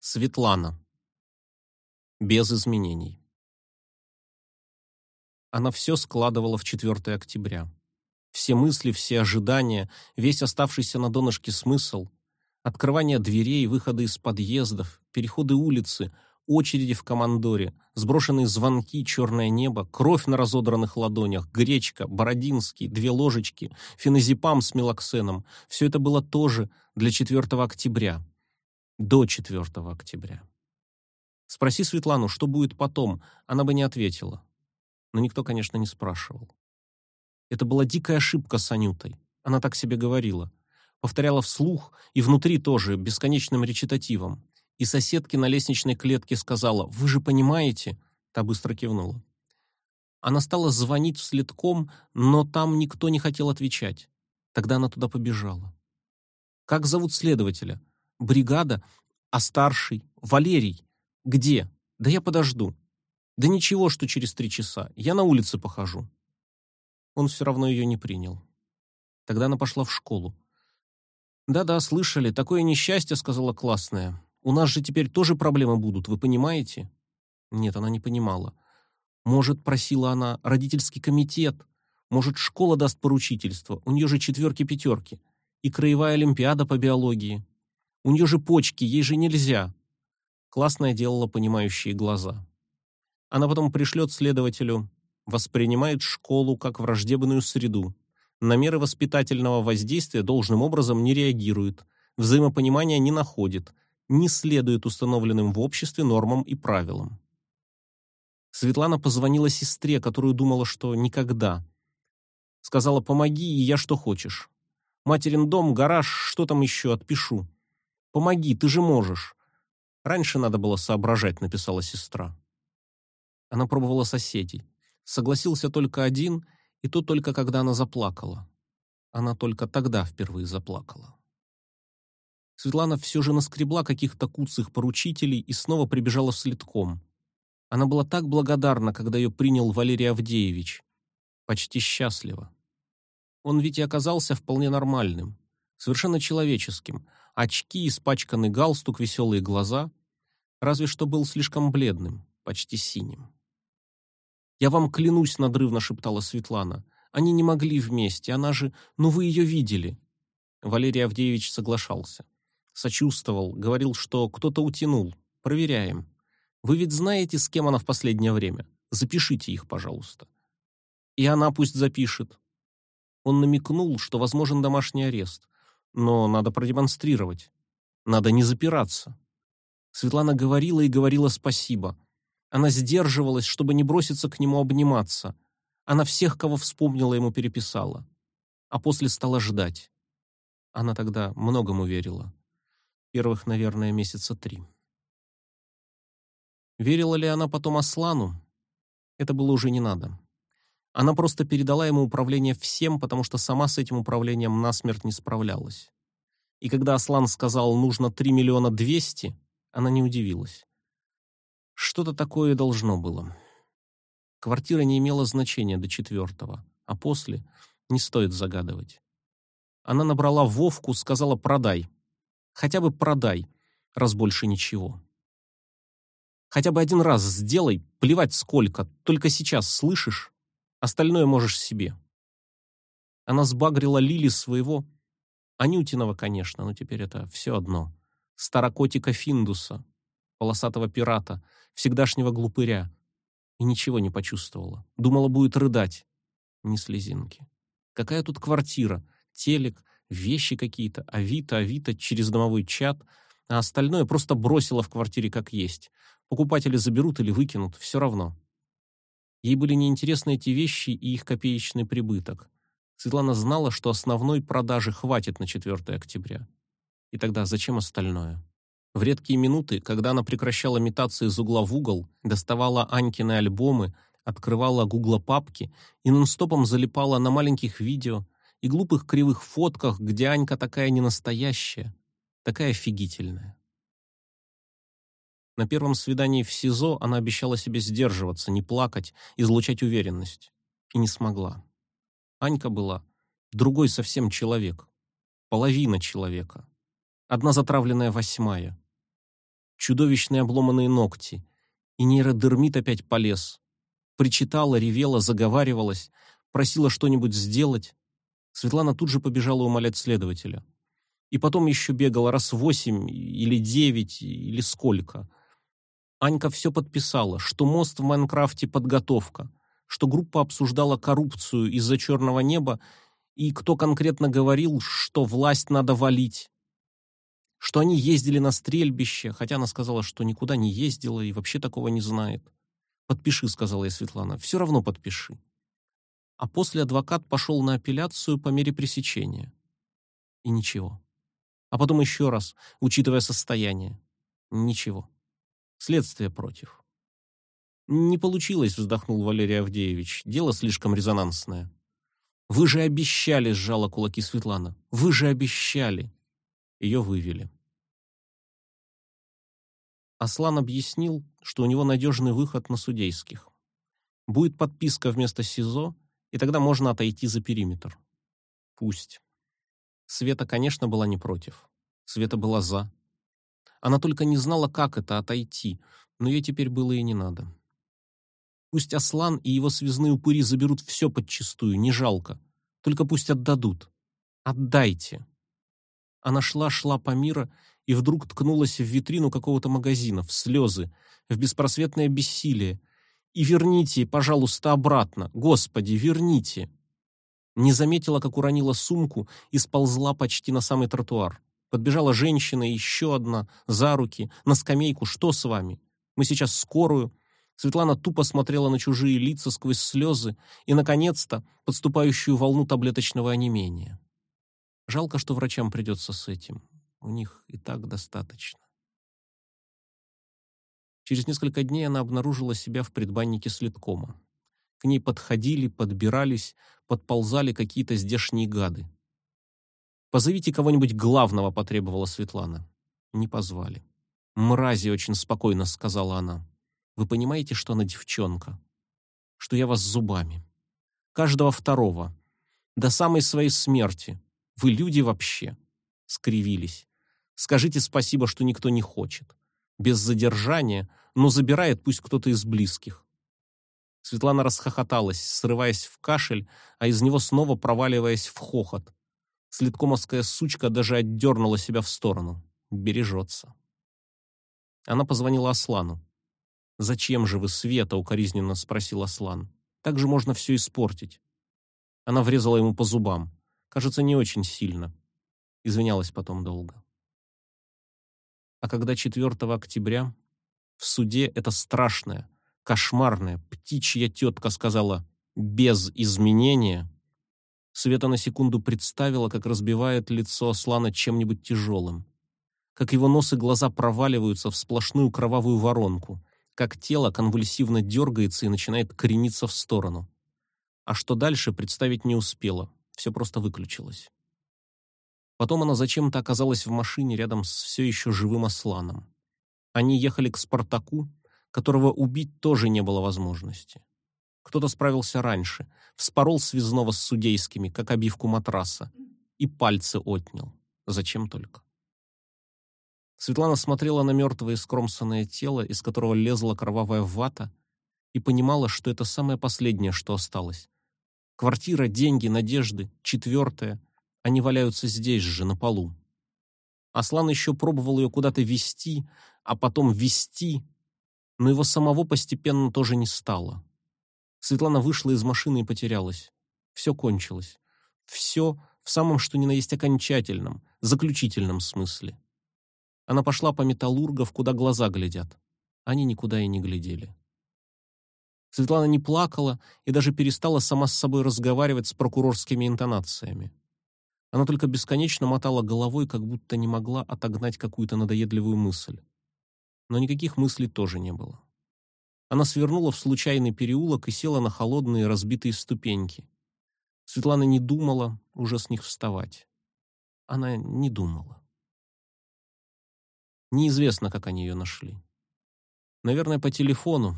Светлана. Без изменений. Она все складывала в 4 октября. Все мысли, все ожидания, весь оставшийся на донышке смысл, открывание дверей, выходы из подъездов, переходы улицы, очереди в командоре, сброшенные звонки, черное небо, кровь на разодранных ладонях, гречка, бородинский, две ложечки, феназепам с мелоксеном. Все это было тоже для 4 октября до 4 октября. Спроси Светлану, что будет потом, она бы не ответила. Но никто, конечно, не спрашивал. Это была дикая ошибка с Анютой. Она так себе говорила. Повторяла вслух и внутри тоже, бесконечным речитативом. И соседке на лестничной клетке сказала «Вы же понимаете?» Та быстро кивнула. Она стала звонить вследком, но там никто не хотел отвечать. Тогда она туда побежала. «Как зовут следователя?» Бригада, а старший, Валерий, где? Да я подожду. Да ничего, что через три часа, я на улице похожу. Он все равно ее не принял. Тогда она пошла в школу. «Да-да, слышали, такое несчастье», — сказала классная. «У нас же теперь тоже проблемы будут, вы понимаете?» Нет, она не понимала. Может, просила она, родительский комитет. Может, школа даст поручительство. У нее же четверки-пятерки. И краевая олимпиада по биологии. У нее же почки, ей же нельзя. Классная делала понимающие глаза. Она потом пришлет следователю, воспринимает школу как враждебную среду, на меры воспитательного воздействия должным образом не реагирует, взаимопонимания не находит, не следует установленным в обществе нормам и правилам. Светлана позвонила сестре, которую думала, что никогда. Сказала «помоги, и я что хочешь». Материн дом, гараж, что там еще, отпишу. Помоги, ты же можешь. Раньше надо было соображать, написала сестра. Она пробовала соседей. Согласился только один, и то только когда она заплакала. Она только тогда впервые заплакала. Светлана все же наскребла каких-то куцых поручителей и снова прибежала следком. Она была так благодарна, когда ее принял Валерий Авдеевич. Почти счастлива. Он ведь и оказался вполне нормальным, совершенно человеческим, Очки, испачканный галстук, веселые глаза. Разве что был слишком бледным, почти синим. «Я вам клянусь», — надрывно шептала Светлана. «Они не могли вместе, она же... Ну вы ее видели». Валерий Авдеевич соглашался. Сочувствовал, говорил, что кто-то утянул. Проверяем. Вы ведь знаете, с кем она в последнее время? Запишите их, пожалуйста. И она пусть запишет. Он намекнул, что возможен домашний арест но надо продемонстрировать. Надо не запираться. Светлана говорила и говорила спасибо. Она сдерживалась, чтобы не броситься к нему обниматься. Она всех, кого вспомнила, ему переписала. А после стала ждать. Она тогда многому верила. Первых, наверное, месяца три. Верила ли она потом Аслану? Это было уже не надо. Она просто передала ему управление всем, потому что сама с этим управлением насмерть не справлялась. И когда Аслан сказал «нужно 3 миллиона 200», она не удивилась. Что-то такое должно было. Квартира не имела значения до четвертого, а после не стоит загадывать. Она набрала Вовку, сказала «продай». Хотя бы продай, раз больше ничего. Хотя бы один раз сделай, плевать сколько, только сейчас, слышишь? Остальное можешь себе. Она сбагрила Лили своего, Анютиного, конечно, но теперь это все одно. Старокотика Финдуса, полосатого пирата, всегдашнего глупыря. И ничего не почувствовала. Думала, будет рыдать. Ни слезинки. Какая тут квартира? Телек, вещи какие-то, авито, авито, через домовой чат, а остальное просто бросила в квартире как есть. Покупатели заберут или выкинут, все равно. Ей были неинтересны эти вещи и их копеечный прибыток. Светлана знала, что основной продажи хватит на 4 октября. И тогда зачем остальное? В редкие минуты, когда она прекращала метаться из угла в угол, доставала Анькины альбомы, открывала гугла-папки и нон-стопом залипала на маленьких видео и глупых кривых фотках, где Анька такая ненастоящая, такая офигительная. На первом свидании в СИЗО она обещала себе сдерживаться, не плакать, излучать уверенность. И не смогла. Анька была другой совсем человек. Половина человека. Одна затравленная восьмая. чудовищные обломанные ногти, и нейродермит опять полез. Причитала, ревела, заговаривалась, просила что-нибудь сделать. Светлана тут же побежала умолять следователя. И потом еще бегала раз восемь или девять, или сколько. Анька все подписала, что мост в Майнкрафте подготовка, что группа обсуждала коррупцию из-за черного неба и кто конкретно говорил, что власть надо валить. Что они ездили на стрельбище, хотя она сказала, что никуда не ездила и вообще такого не знает. «Подпиши», — сказала ей Светлана, — «все равно подпиши». А после адвокат пошел на апелляцию по мере пресечения. И ничего. А потом еще раз, учитывая состояние. Ничего. Следствие против. «Не получилось», — вздохнул Валерий Авдеевич. «Дело слишком резонансное». «Вы же обещали», — сжала кулаки Светлана. «Вы же обещали». Ее вывели. Аслан объяснил, что у него надежный выход на судейских. Будет подписка вместо СИЗО, и тогда можно отойти за периметр. Пусть. Света, конечно, была не против. Света была за. Она только не знала, как это отойти, но ей теперь было и не надо. Пусть Аслан и его связные упыри заберут все подчистую, не жалко. Только пусть отдадут. Отдайте. Она шла-шла по миру и вдруг ткнулась в витрину какого-то магазина, в слезы, в беспросветное бессилие. И верните, пожалуйста, обратно. Господи, верните. Не заметила, как уронила сумку и сползла почти на самый тротуар. Подбежала женщина, еще одна, за руки, на скамейку. Что с вами? Мы сейчас скорую. Светлана тупо смотрела на чужие лица сквозь слезы и, наконец-то, подступающую волну таблеточного онемения. Жалко, что врачам придется с этим. У них и так достаточно. Через несколько дней она обнаружила себя в предбаннике следкома. К ней подходили, подбирались, подползали какие-то здешние гады. «Позовите кого-нибудь главного», — потребовала Светлана. Не позвали. «Мрази», — очень спокойно сказала она. «Вы понимаете, что она девчонка? Что я вас зубами. Каждого второго. До самой своей смерти. Вы люди вообще». Скривились. «Скажите спасибо, что никто не хочет. Без задержания, но забирает пусть кто-то из близких». Светлана расхохоталась, срываясь в кашель, а из него снова проваливаясь в хохот. Следкомовская сучка даже отдернула себя в сторону. Бережется. Она позвонила Аслану. «Зачем же вы, Света?» — укоризненно спросил Аслан. «Так же можно все испортить». Она врезала ему по зубам. Кажется, не очень сильно. Извинялась потом долго. А когда 4 октября в суде это страшная, кошмарная, птичья тетка сказала «без изменения», Света на секунду представила, как разбивает лицо Аслана чем-нибудь тяжелым. Как его нос и глаза проваливаются в сплошную кровавую воронку. Как тело конвульсивно дергается и начинает крениться в сторону. А что дальше, представить не успела. Все просто выключилось. Потом она зачем-то оказалась в машине рядом с все еще живым Асланом. Они ехали к Спартаку, которого убить тоже не было возможности. Кто-то справился раньше, вспорол связного с судейскими, как обивку матраса, и пальцы отнял. Зачем только? Светлана смотрела на мертвое скромсанное тело, из которого лезла кровавая вата, и понимала, что это самое последнее, что осталось. Квартира, деньги, надежды, четвертое, они валяются здесь же, на полу. Аслан еще пробовал ее куда-то вести, а потом вести, но его самого постепенно тоже не стало. Светлана вышла из машины и потерялась. Все кончилось. Все в самом что ни на есть окончательном, заключительном смысле. Она пошла по металлургов, куда глаза глядят. Они никуда и не глядели. Светлана не плакала и даже перестала сама с собой разговаривать с прокурорскими интонациями. Она только бесконечно мотала головой, как будто не могла отогнать какую-то надоедливую мысль. Но никаких мыслей тоже не было. Она свернула в случайный переулок и села на холодные разбитые ступеньки. Светлана не думала уже с них вставать. Она не думала. Неизвестно, как они ее нашли. Наверное, по телефону.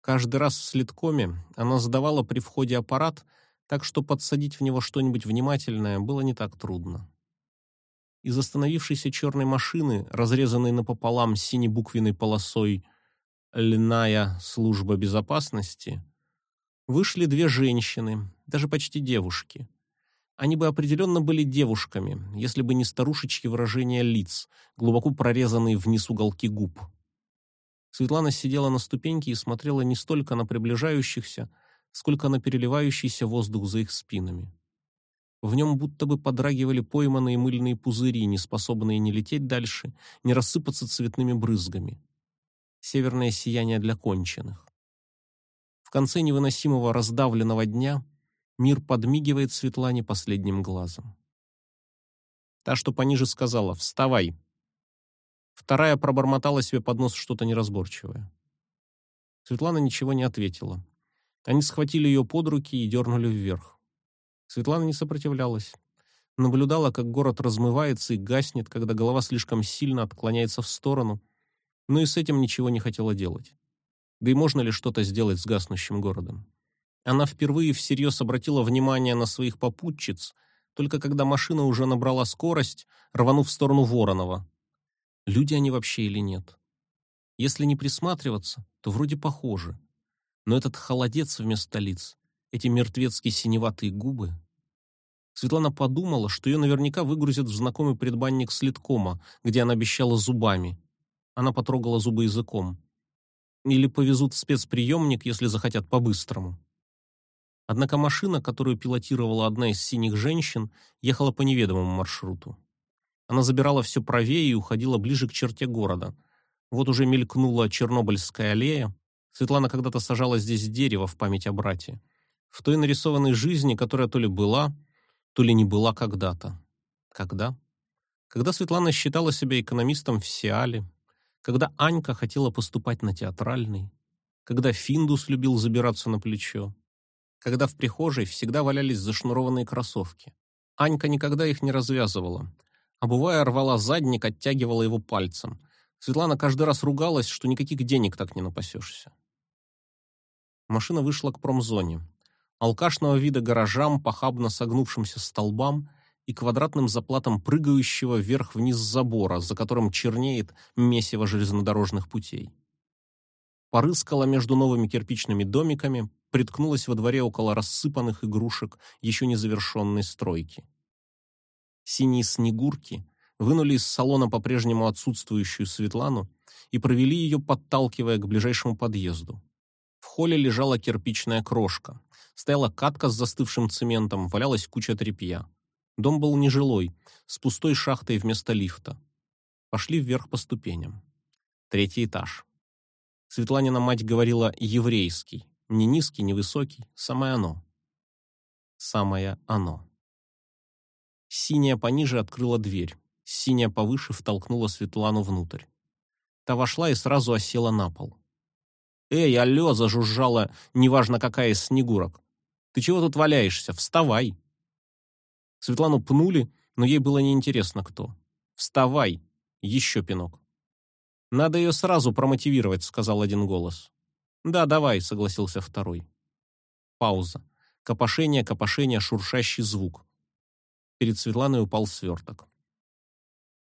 Каждый раз в следкоме она задавала при входе аппарат, так что подсадить в него что-нибудь внимательное было не так трудно. Из остановившейся черной машины, разрезанной напополам синебуквенной полосой «Льная служба безопасности», вышли две женщины, даже почти девушки. Они бы определенно были девушками, если бы не старушечьи выражения лиц, глубоко прорезанные вниз уголки губ. Светлана сидела на ступеньке и смотрела не столько на приближающихся, сколько на переливающийся воздух за их спинами. В нем будто бы подрагивали пойманные мыльные пузыри, не способные ни лететь дальше, ни рассыпаться цветными брызгами. Северное сияние для конченых. В конце невыносимого раздавленного дня – Мир подмигивает Светлане последним глазом. Та, что пониже, сказала «Вставай!». Вторая пробормотала себе под нос что-то неразборчивое. Светлана ничего не ответила. Они схватили ее под руки и дернули вверх. Светлана не сопротивлялась. Наблюдала, как город размывается и гаснет, когда голова слишком сильно отклоняется в сторону, но и с этим ничего не хотела делать. Да и можно ли что-то сделать с гаснущим городом? Она впервые всерьез обратила внимание на своих попутчиц, только когда машина уже набрала скорость, рванув в сторону Воронова. Люди они вообще или нет? Если не присматриваться, то вроде похожи. Но этот холодец вместо лиц, эти мертвецкие синеватые губы... Светлана подумала, что ее наверняка выгрузят в знакомый предбанник слиткома, где она обещала зубами. Она потрогала зубы языком. Или повезут в спецприемник, если захотят по-быстрому. Однако машина, которую пилотировала одна из синих женщин, ехала по неведомому маршруту. Она забирала все правее и уходила ближе к черте города. Вот уже мелькнула Чернобыльская аллея. Светлана когда-то сажала здесь дерево в память о брате. В той нарисованной жизни, которая то ли была, то ли не была когда-то. Когда? Когда Светлана считала себя экономистом в Сиале, когда Анька хотела поступать на театральный, когда Финдус любил забираться на плечо, когда в прихожей всегда валялись зашнурованные кроссовки. Анька никогда их не развязывала. Обувая, рвала задник, оттягивала его пальцем. Светлана каждый раз ругалась, что никаких денег так не напасешься. Машина вышла к промзоне. Алкашного вида гаражам, похабно согнувшимся столбам и квадратным заплатам прыгающего вверх-вниз забора, за которым чернеет месиво железнодорожных путей порыскала между новыми кирпичными домиками, приткнулась во дворе около рассыпанных игрушек еще не завершенной стройки. Синие снегурки вынули из салона по-прежнему отсутствующую Светлану и провели ее, подталкивая к ближайшему подъезду. В холле лежала кирпичная крошка. Стояла катка с застывшим цементом, валялась куча тряпья. Дом был нежилой, с пустой шахтой вместо лифта. Пошли вверх по ступеням. Третий этаж. Светланина мать говорила «еврейский». Не низкий, не высокий, самое оно. Самое оно. Синяя пониже открыла дверь. Синяя повыше втолкнула Светлану внутрь. Та вошла и сразу осела на пол. «Эй, алло!» — зажужжала, неважно какая из снегурок. «Ты чего тут валяешься? Вставай!» Светлану пнули, но ей было неинтересно кто. «Вставай!» — еще пинок. «Надо ее сразу промотивировать», — сказал один голос. «Да, давай», — согласился второй. Пауза. Копошение, копошение, шуршащий звук. Перед Светланой упал сверток.